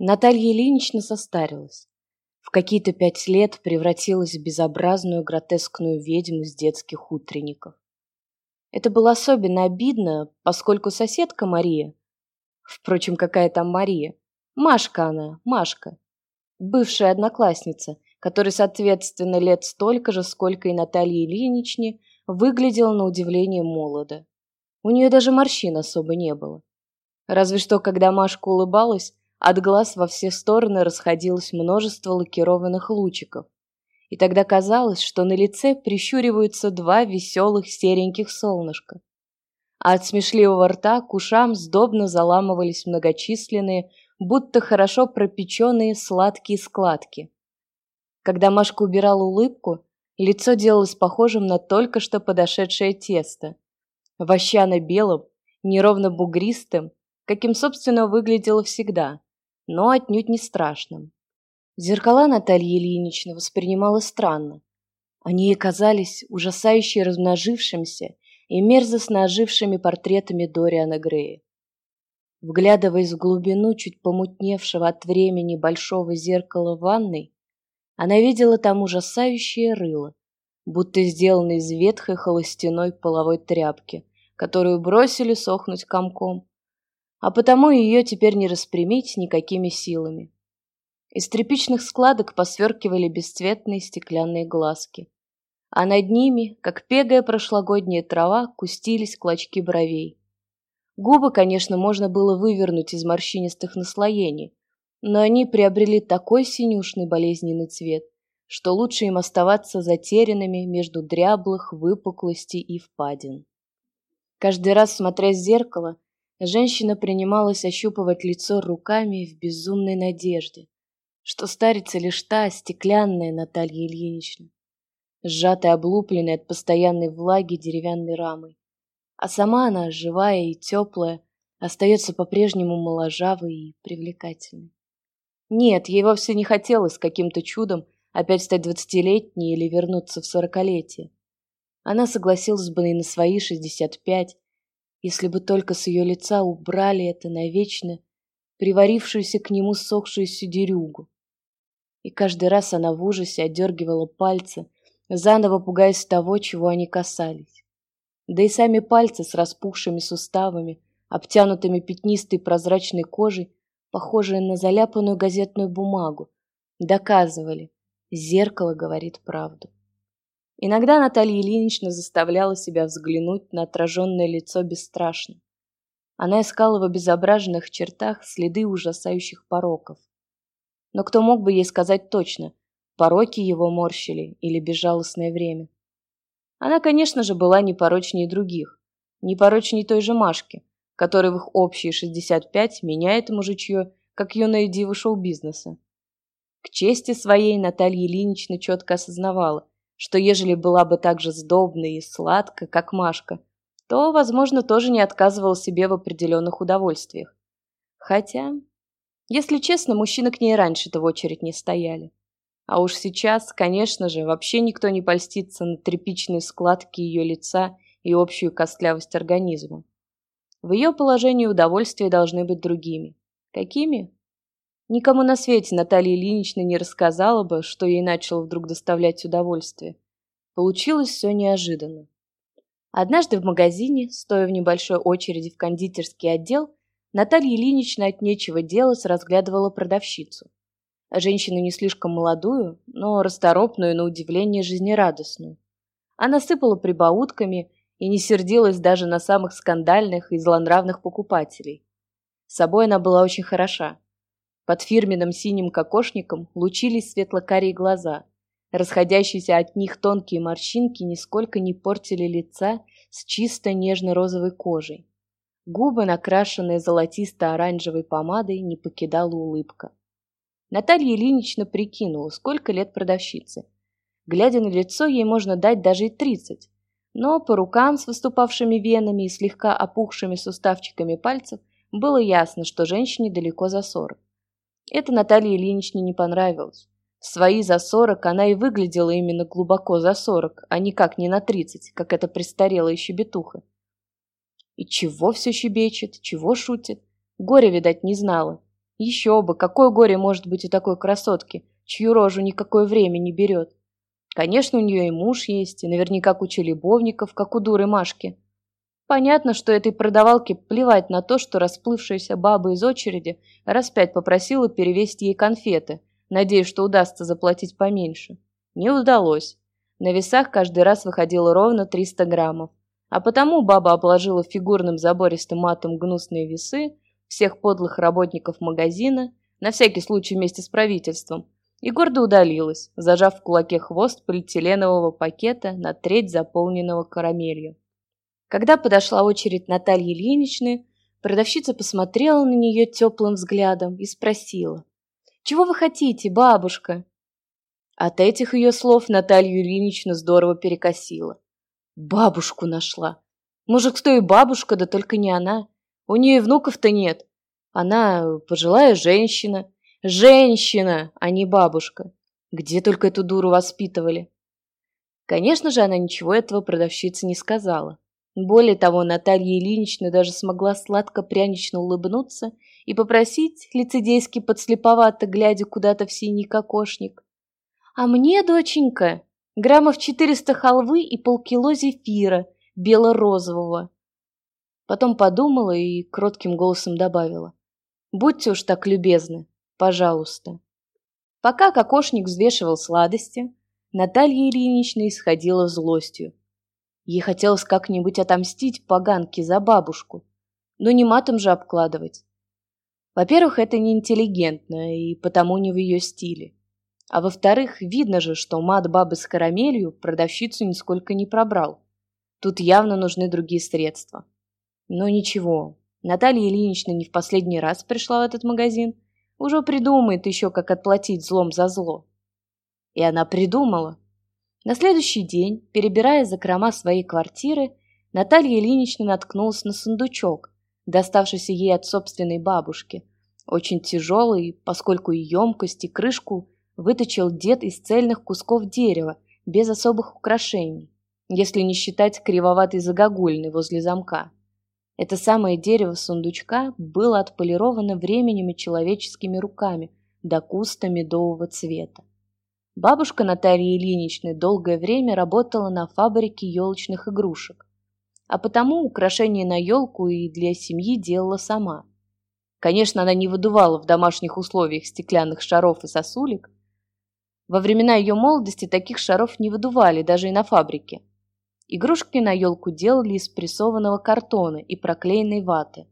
Наталья Ильинична состарилась. В какие-то пять лет превратилась в безобразную гротескную ведьму из детских утренников. Это было особенно обидно, поскольку соседка Мария, впрочем, какая там Мария, Машка она, Машка, бывшая одноклассница, которой, соответственно, лет столько же, сколько и Наталье Ильиничне, выглядела на удивление молодо. У нее даже морщин особо не было. Разве что, когда Машка улыбалась, от глаз во все стороны расходилось множество лакированных лучиков. И тогда казалось, что на лице прищуриваются два веселых сереньких солнышка. А от смешливого рта к ушам сдобно заламывались многочисленные, будто хорошо пропеченные сладкие складки. Когда Машка убирала улыбку, лицо делалось похожим на только что подошедшее тесто. Вощано-белым, неровно бугристым, каким, собственно, выглядело всегда, но отнюдь не страшным. Зеркала Натальи Ильиничны воспринимала странно. Они ей казались ужасающе размножившимся и мерзостно ожившими портретами Дориана Грея. Вглядываясь в глубину чуть помутневшего от времени большого зеркала ванной, она видела там ужасающее рыло, будто сделанное из ветхой холостяной половой тряпки, которую бросили сохнуть комком, а потому ее теперь не распрямить никакими силами. Из тряпичных складок посверкивали бесцветные стеклянные глазки, а над ними, как пегая прошлогодняя трава, кустились клочки бровей. Губы, конечно, можно было вывернуть из морщинистых наслоений, но они приобрели такой синюшный болезненный цвет, что лучше им оставаться затерянными между дряблых выпуклостей и впадин. Каждый раз, смотря в зеркало, Женщина принималась ощупывать лицо руками в безумной надежде, что старится лишь та стеклянная Наталья Ильинична, сжатая облупленной от постоянной влаги деревянной рамой. А сама она, живая и теплая, остается по-прежнему моложавой и привлекательной. Нет, ей вовсе не хотелось каким-то чудом опять стать двадцатилетней или вернуться в сорокалетие. Она согласилась бы и на свои шестьдесят пять, если бы только с ее лица убрали это навечно приварившуюся к нему сохшуюся дерюгу. И каждый раз она в ужасе отдергивала пальцы, заново пугаясь того, чего они касались. Да и сами пальцы с распухшими суставами, обтянутыми пятнистой прозрачной кожей, похожие на заляпанную газетную бумагу, доказывали, зеркало говорит правду. Иногда Наталья Ильинична заставляла себя взглянуть на отраженное лицо бесстрашно. Она искала в обезображенных чертах следы ужасающих пороков. Но кто мог бы ей сказать точно, пороки его морщили или безжалостное время? Она, конечно же, была не порочнее других, не порочнее той же Машки, которая в их общие 65 меняет мужичье, как юная дива шоу-бизнеса. К чести своей Наталья Ильинична четко осознавала, что ежели была бы так же сдобна и сладка, как Машка, то, возможно, тоже не отказывала себе в определенных удовольствиях. Хотя, если честно, мужчины к ней раньше-то в очередь не стояли. А уж сейчас, конечно же, вообще никто не польстится на тряпичные складки ее лица и общую костлявость организма. В ее положении удовольствия должны быть другими. Какими? Никому на свете Наталья Ильинична не рассказала бы, что ей начало вдруг доставлять удовольствие. Получилось все неожиданно. Однажды в магазине, стоя в небольшой очереди в кондитерский отдел, Наталья Ильинична от нечего делать разглядывала продавщицу. Женщину не слишком молодую, но расторопную на удивление жизнерадостную. Она сыпала прибаутками и не сердилась даже на самых скандальных и злонравных покупателей. С собой она была очень хороша. Под фирменным синим кокошником лучились светло-карие глаза. Расходящиеся от них тонкие морщинки нисколько не портили лица с чисто нежно-розовой кожей. Губы, накрашенные золотисто-оранжевой помадой, не покидала улыбка. Наталья Ильинична прикинула, сколько лет продавщице. Глядя на лицо, ей можно дать даже и тридцать. Но по рукам с выступавшими венами и слегка опухшими суставчиками пальцев было ясно, что женщине далеко за сорок. Это Наталье Ильиничне не понравилось. В свои за сорок она и выглядела именно глубоко за сорок, а никак не на тридцать, как эта престарелая щебетуха. И чего все щебечет, чего шутит? Горе, видать, не знала. Еще бы, какое горе может быть у такой красотки, чью рожу никакое время не берет. Конечно, у нее и муж есть, и наверняка куча любовников, как у дуры Машки. Понятно, что этой продавалке плевать на то, что расплывшаяся баба из очереди раз пять попросила перевесить ей конфеты, надеясь, что удастся заплатить поменьше. Не удалось. На весах каждый раз выходило ровно 300 граммов. А потому баба обложила фигурным забористым матом гнусные весы всех подлых работников магазина, на всякий случай вместе с правительством, и гордо удалилась, зажав в кулаке хвост полиэтиленового пакета на треть заполненного карамелью. Когда подошла очередь Натальи Ильиничны, продавщица посмотрела на нее теплым взглядом и спросила. «Чего вы хотите, бабушка?» От этих ее слов Наталью Ильиничну здорово перекосила. Бабушку нашла. Может, кто и бабушка, да только не она. У нее внуков-то нет. Она пожилая женщина. Женщина, а не бабушка. Где только эту дуру воспитывали. Конечно же, она ничего этого продавщице не сказала. Более того, Наталья Ильинична даже смогла сладко-прянично улыбнуться и попросить, лицедейски подслеповато, глядя куда-то в синий кокошник. «А мне, доченька, граммов четыреста халвы и полкило зефира, бело-розового». Потом подумала и кротким голосом добавила. «Будьте уж так любезны, пожалуйста». Пока кокошник взвешивал сладости, Наталья Ильинична исходила злостью. Ей хотелось как-нибудь отомстить поганке за бабушку, но не матом же обкладывать. Во-первых, это неинтеллигентно и потому не в ее стиле. А во-вторых, видно же, что мат бабы с карамелью продавщицу нисколько не пробрал. Тут явно нужны другие средства. Но ничего, Наталья Ильинична не в последний раз пришла в этот магазин, уже придумает еще, как отплатить злом за зло. И она придумала. На следующий день, перебирая закрома своей квартиры, Наталья Ильинична наткнулась на сундучок, доставшийся ей от собственной бабушки. Очень тяжелый, поскольку и емкость, и крышку выточил дед из цельных кусков дерева, без особых украшений, если не считать кривоватой загогульной возле замка. Это самое дерево сундучка было отполировано временем и человеческими руками до куста медового цвета. Бабушка Натальи Ильиничны долгое время работала на фабрике елочных игрушек, а потому украшения на елку и для семьи делала сама. Конечно, она не выдувала в домашних условиях стеклянных шаров и сосулек. Во времена ее молодости таких шаров не выдували даже и на фабрике. Игрушки на елку делали из прессованного картона и проклеенной ваты.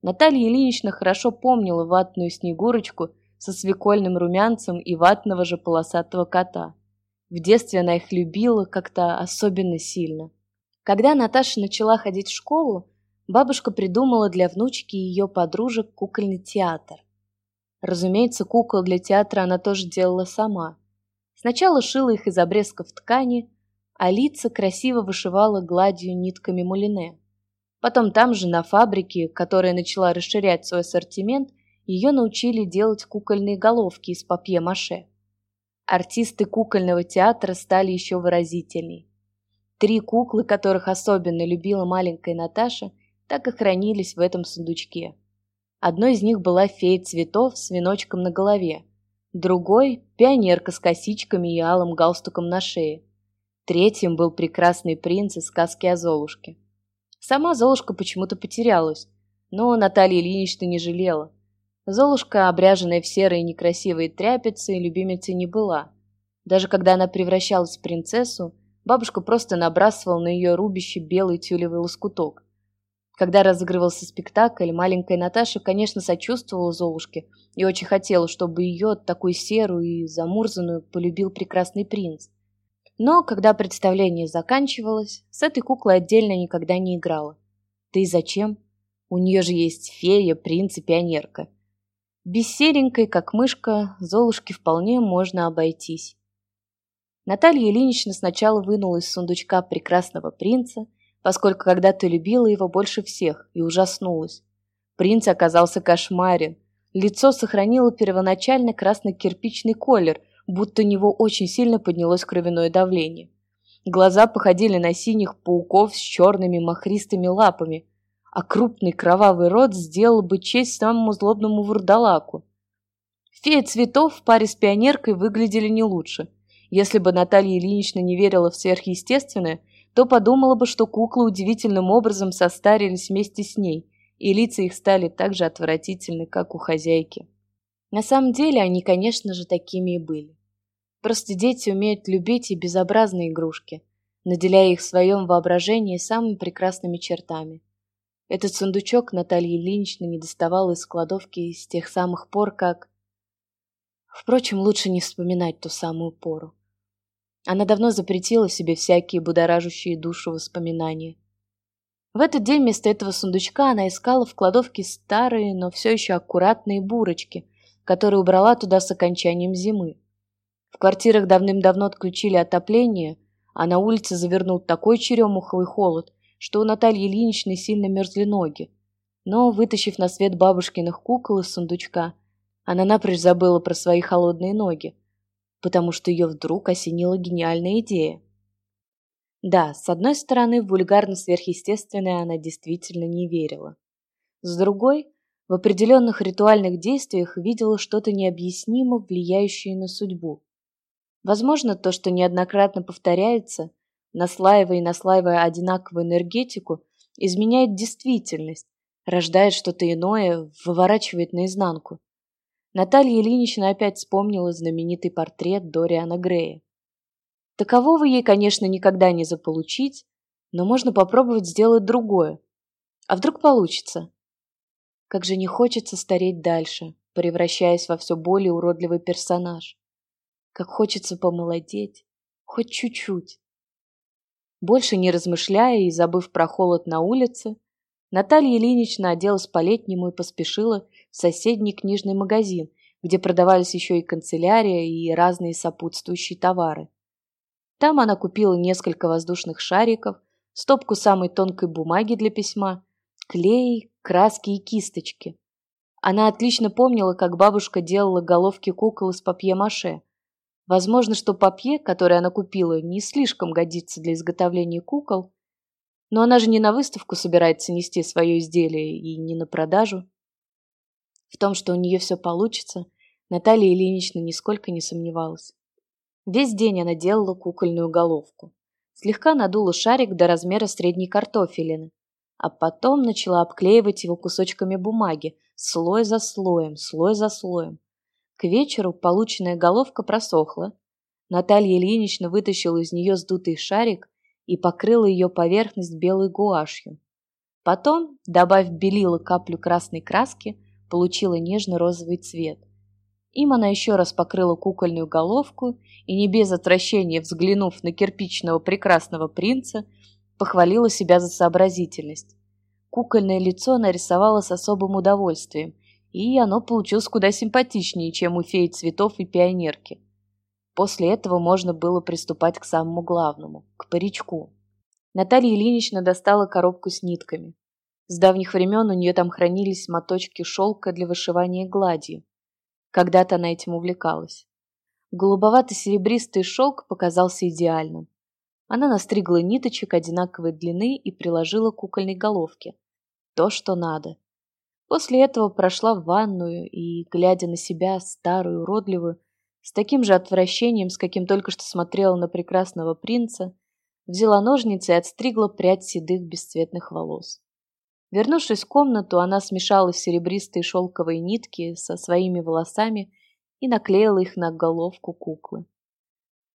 Наталья Ильинична хорошо помнила ватную снегурочку со свекольным румянцем и ватного же полосатого кота. В детстве она их любила как-то особенно сильно. Когда Наташа начала ходить в школу, бабушка придумала для внучки и ее подружек кукольный театр. Разумеется, кукол для театра она тоже делала сама. Сначала шила их из обрезков ткани, а лица красиво вышивала гладью нитками мулине. Потом там же, на фабрике, которая начала расширять свой ассортимент, ее научили делать кукольные головки из папье-маше. Артисты кукольного театра стали еще выразительней. Три куклы, которых особенно любила маленькая Наташа, так и хранились в этом сундучке. Одной из них была фея цветов с веночком на голове, другой – пионерка с косичками и алым галстуком на шее. Третьим был прекрасный принц из сказки о Золушке. Сама Золушка почему-то потерялась, но Наталья Ильинична не жалела. Золушка, обряженная в серые некрасивые тряпицы, любимицей не была. Даже когда она превращалась в принцессу, бабушка просто набрасывала на ее рубище белый тюлевый лоскуток. Когда разыгрывался спектакль, маленькая Наташа, конечно, сочувствовала Золушке и очень хотела, чтобы ее, такую серую и замурзанную, полюбил прекрасный принц. Но, когда представление заканчивалось, с этой куклой отдельно никогда не играла. Да и зачем? У нее же есть фея, принц и пионерка – без серенькой, как мышка, Золушке вполне можно обойтись. Наталья Ильинична сначала вынула из сундучка прекрасного принца, поскольку когда-то любила его больше всех и ужаснулась. Принц оказался кошмарен. Лицо сохранило первоначально красно-кирпичный колер, будто у него очень сильно поднялось кровяное давление. Глаза походили на синих пауков с черными махристыми лапами, а крупный кровавый рот сделал бы честь самому злобному вурдалаку. Фея цветов в паре с пионеркой выглядели не лучше. Если бы Наталья Ильинична не верила в сверхъестественное, то подумала бы, что куклы удивительным образом состарились вместе с ней, и лица их стали так же отвратительны, как у хозяйки. На самом деле они, конечно же, такими и были. Просто дети умеют любить и безобразные игрушки, наделяя их в своем воображении самыми прекрасными чертами. Этот сундучок Натальи Ильиничны не доставал из кладовки с тех самых пор, как... Впрочем, лучше не вспоминать ту самую пору. Она давно запретила себе всякие будоражащие душу воспоминания. В этот день вместо этого сундучка она искала в кладовке старые, но все еще аккуратные бурочки, которые убрала туда с окончанием зимы. В квартирах давным-давно отключили отопление, а на улице завернул такой черемуховый холод, что у Натальи Ильиничны сильно мерзли ноги. Но, вытащив на свет бабушкиных кукол из сундучка, она напрочь забыла про свои холодные ноги, потому что ее вдруг осенила гениальная идея. Да, с одной стороны, в вульгарно-сверхъестественное она действительно не верила. С другой, в определенных ритуальных действиях видела что-то необъяснимо влияющее на судьбу. Возможно, то, что неоднократно повторяется, наслаивая и наслаивая одинаковую энергетику, изменяет действительность, рождает что-то иное, выворачивает наизнанку. Наталья Ильинична опять вспомнила знаменитый портрет Дориана Грея. Такового ей, конечно, никогда не заполучить, но можно попробовать сделать другое. А вдруг получится? Как же не хочется стареть дальше, превращаясь во все более уродливый персонаж. Как хочется помолодеть, хоть чуть-чуть. Больше не размышляя и забыв про холод на улице, Наталья Ильинична оделась по-летнему и поспешила в соседний книжный магазин, где продавались еще и канцелярия и разные сопутствующие товары. Там она купила несколько воздушных шариков, стопку самой тонкой бумаги для письма, клей, краски и кисточки. Она отлично помнила, как бабушка делала головки кукол из папье-маше. Возможно, что папье, которое она купила, не слишком годится для изготовления кукол, но она же не на выставку собирается нести свое изделие и не на продажу. В том, что у нее все получится, Наталья Ильинична нисколько не сомневалась. Весь день она делала кукольную головку. Слегка надула шарик до размера средней картофелины, а потом начала обклеивать его кусочками бумаги, слой за слоем, слой за слоем. К вечеру полученная головка просохла. Наталья Ильинична вытащила из нее сдутый шарик и покрыла ее поверхность белой гуашью. Потом, добавив белила каплю красной краски, получила нежно-розовый цвет. Им она еще раз покрыла кукольную головку и, не без отвращения взглянув на кирпичного прекрасного принца, похвалила себя за сообразительность. Кукольное лицо нарисовала с особым удовольствием, и оно получилось куда симпатичнее, чем у феи цветов и пионерки. После этого можно было приступать к самому главному, к паричку. Наталья Ильинична достала коробку с нитками. С давних времен у нее там хранились моточки шелка для вышивания гладью. Когда-то она этим увлекалась. Голубовато-серебристый шелк показался идеальным. Она настригла ниточек одинаковой длины и приложила к кукольной головке. То, что надо. После этого прошла в ванную и, глядя на себя, старую, уродливую, с таким же отвращением, с каким только что смотрела на прекрасного принца, взяла ножницы и отстригла прядь седых бесцветных волос. Вернувшись в комнату, она смешала серебристые шелковые нитки со своими волосами и наклеила их на головку куклы.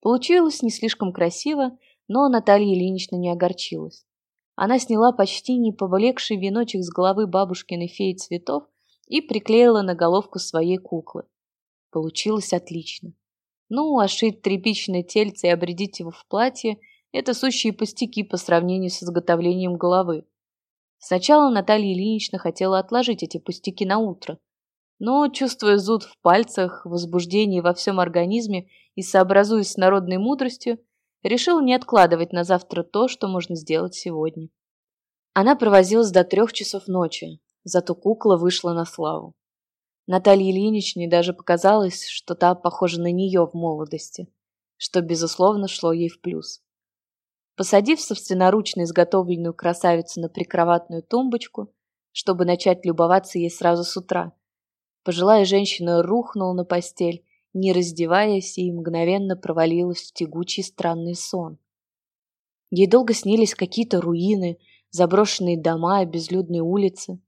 Получилось не слишком красиво, но Наталья Ильинична не огорчилась. Она сняла почти не поблекший веночек с головы бабушкиной феи цветов и приклеила на головку своей куклы. Получилось отлично. Ну, а шить тряпичное тельце и обредить его в платье – это сущие пустяки по сравнению с изготовлением головы. Сначала Наталья Ильинична хотела отложить эти пустяки на утро, но, чувствуя зуд в пальцах, возбуждение во всем организме и сообразуясь с народной мудростью, решила не откладывать на завтра то, что можно сделать сегодня. Она провозилась до трех часов ночи, зато кукла вышла на славу. Наталье Ильиничне даже показалось, что та похожа на нее в молодости, что, безусловно, шло ей в плюс. Посадив собственноручно изготовленную красавицу на прикроватную тумбочку, чтобы начать любоваться ей сразу с утра, Пожилая женщина рухнула на постель, не раздеваясь, и мгновенно провалилась в тягучий странный сон. Ей долго снились какие-то руины, заброшенные дома и безлюдные улицы.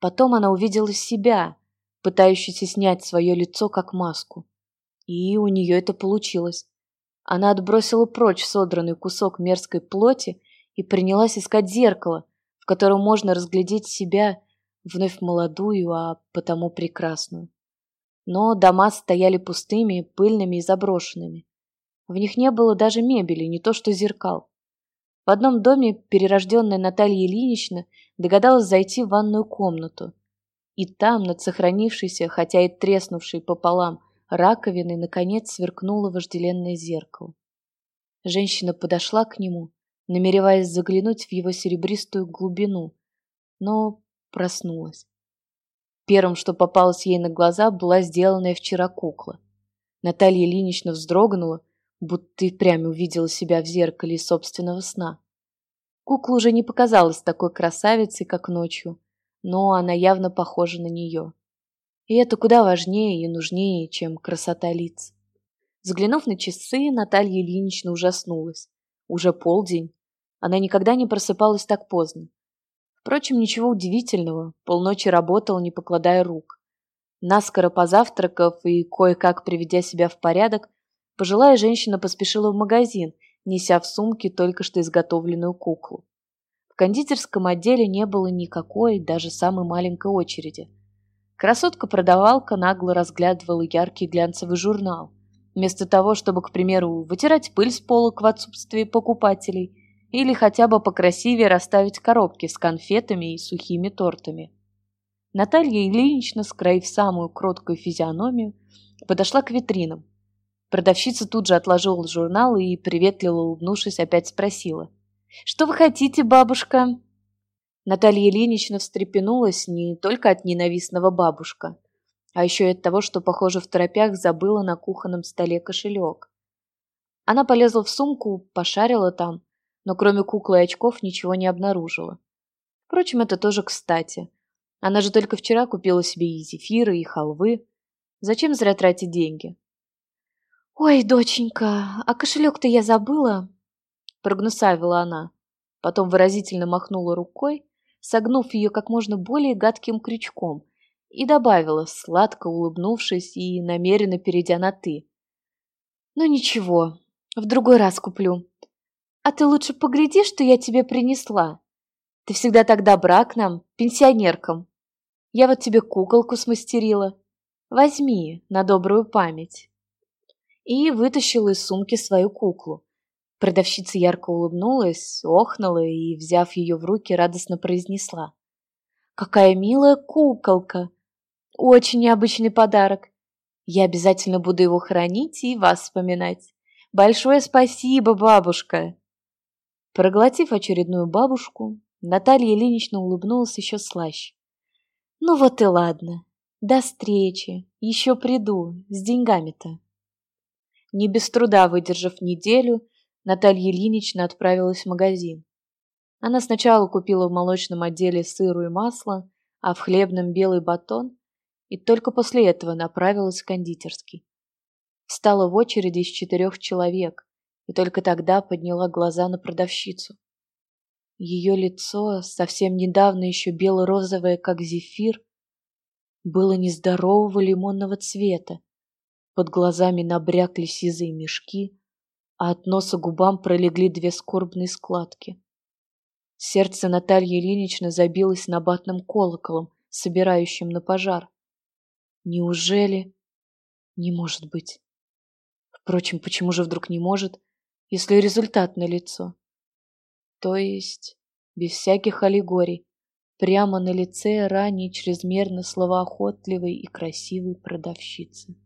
Потом она увидела себя, пытающуюся снять свое лицо как маску. И у нее это получилось. Она отбросила прочь содранный кусок мерзкой плоти и принялась искать зеркало, в котором можно разглядеть себя, вновь молодую, а потому прекрасную. Но дома стояли пустыми, пыльными и заброшенными. В них не было даже мебели, не то что зеркал. В одном доме перерожденная Наталья Ильинична догадалась зайти в ванную комнату. И там, над сохранившейся, хотя и треснувшей пополам, раковиной, наконец сверкнуло вожделенное зеркало. Женщина подошла к нему, намереваясь заглянуть в его серебристую глубину, но проснулась. Первым, что попалось ей на глаза, была сделанная вчера кукла. Наталья Ильинична вздрогнула, будто и прямо увидела себя в зеркале собственного сна. Кукла уже не показалась такой красавицей, как ночью, но она явно похожа на нее. И это куда важнее и нужнее, чем красота лиц. Взглянув на часы, Наталья Ильинична ужаснулась. Уже полдень. Она никогда не просыпалась так поздно. Впрочем, ничего удивительного, полночи работала, не покладая рук. Наскоро позавтракав и кое-как приведя себя в порядок, пожилая женщина поспешила в магазин, неся в сумке только что изготовленную куклу. В кондитерском отделе не было никакой, даже самой маленькой очереди. Красотка-продавалка нагло разглядывала яркий глянцевый журнал. Вместо того, чтобы, к примеру, вытирать пыль с полок в отсутствии покупателей – или хотя бы покрасивее расставить коробки с конфетами и сухими тортами. Наталья Ильинична, скроив самую кроткую физиономию, подошла к витринам. Продавщица тут же отложила журнал и, приветливо улыбнувшись, опять спросила. «Что вы хотите, бабушка?» Наталья Ильинична встрепенулась не только от ненавистного бабушка, а еще и от того, что, похоже, в торопях забыла на кухонном столе кошелек. Она полезла в сумку, пошарила там, но кроме куклы и очков ничего не обнаружила. Впрочем, это тоже кстати. Она же только вчера купила себе и зефиры, и халвы. Зачем зря тратить деньги? «Ой, доченька, а кошелек-то я забыла!» Прогнусавила она. Потом выразительно махнула рукой, согнув ее как можно более гадким крючком, и добавила, сладко улыбнувшись и намеренно перейдя на «ты». «Ну ничего, в другой раз куплю. А ты лучше погляди, что я тебе принесла. Ты всегда так добра к нам, пенсионеркам. Я вот тебе куколку смастерила. Возьми на добрую память. И вытащила из сумки свою куклу. Продавщица ярко улыбнулась, охнула и, взяв ее в руки, радостно произнесла. «Какая милая куколка! Очень необычный подарок. Я обязательно буду его хранить и вас вспоминать. Большое спасибо, бабушка!» Проглотив очередную бабушку, Наталья Ильинична улыбнулась еще слаще. «Ну вот и ладно. До встречи. Еще приду. С деньгами-то». Не без труда выдержав неделю, Наталья Ильинична отправилась в магазин. Она сначала купила в молочном отделе сыру и масло, а в хлебном белый батон, и только после этого направилась в кондитерский. Встала в очереди из четырех человек, и только тогда подняла глаза на продавщицу. Ее лицо, совсем недавно еще бело-розовое, как зефир, было нездорового лимонного цвета. Под глазами набрякли сизые мешки, а от носа губам пролегли две скорбные складки. Сердце Натальи Ильиничны забилось набатным колоколом, собирающим на пожар. Неужели? Не может быть. Впрочем, почему же вдруг не может? Если результат налицо. То есть, без всяких аллегорий, прямо на лице ранее чрезмерно словоохотливой и красивой продавщицы.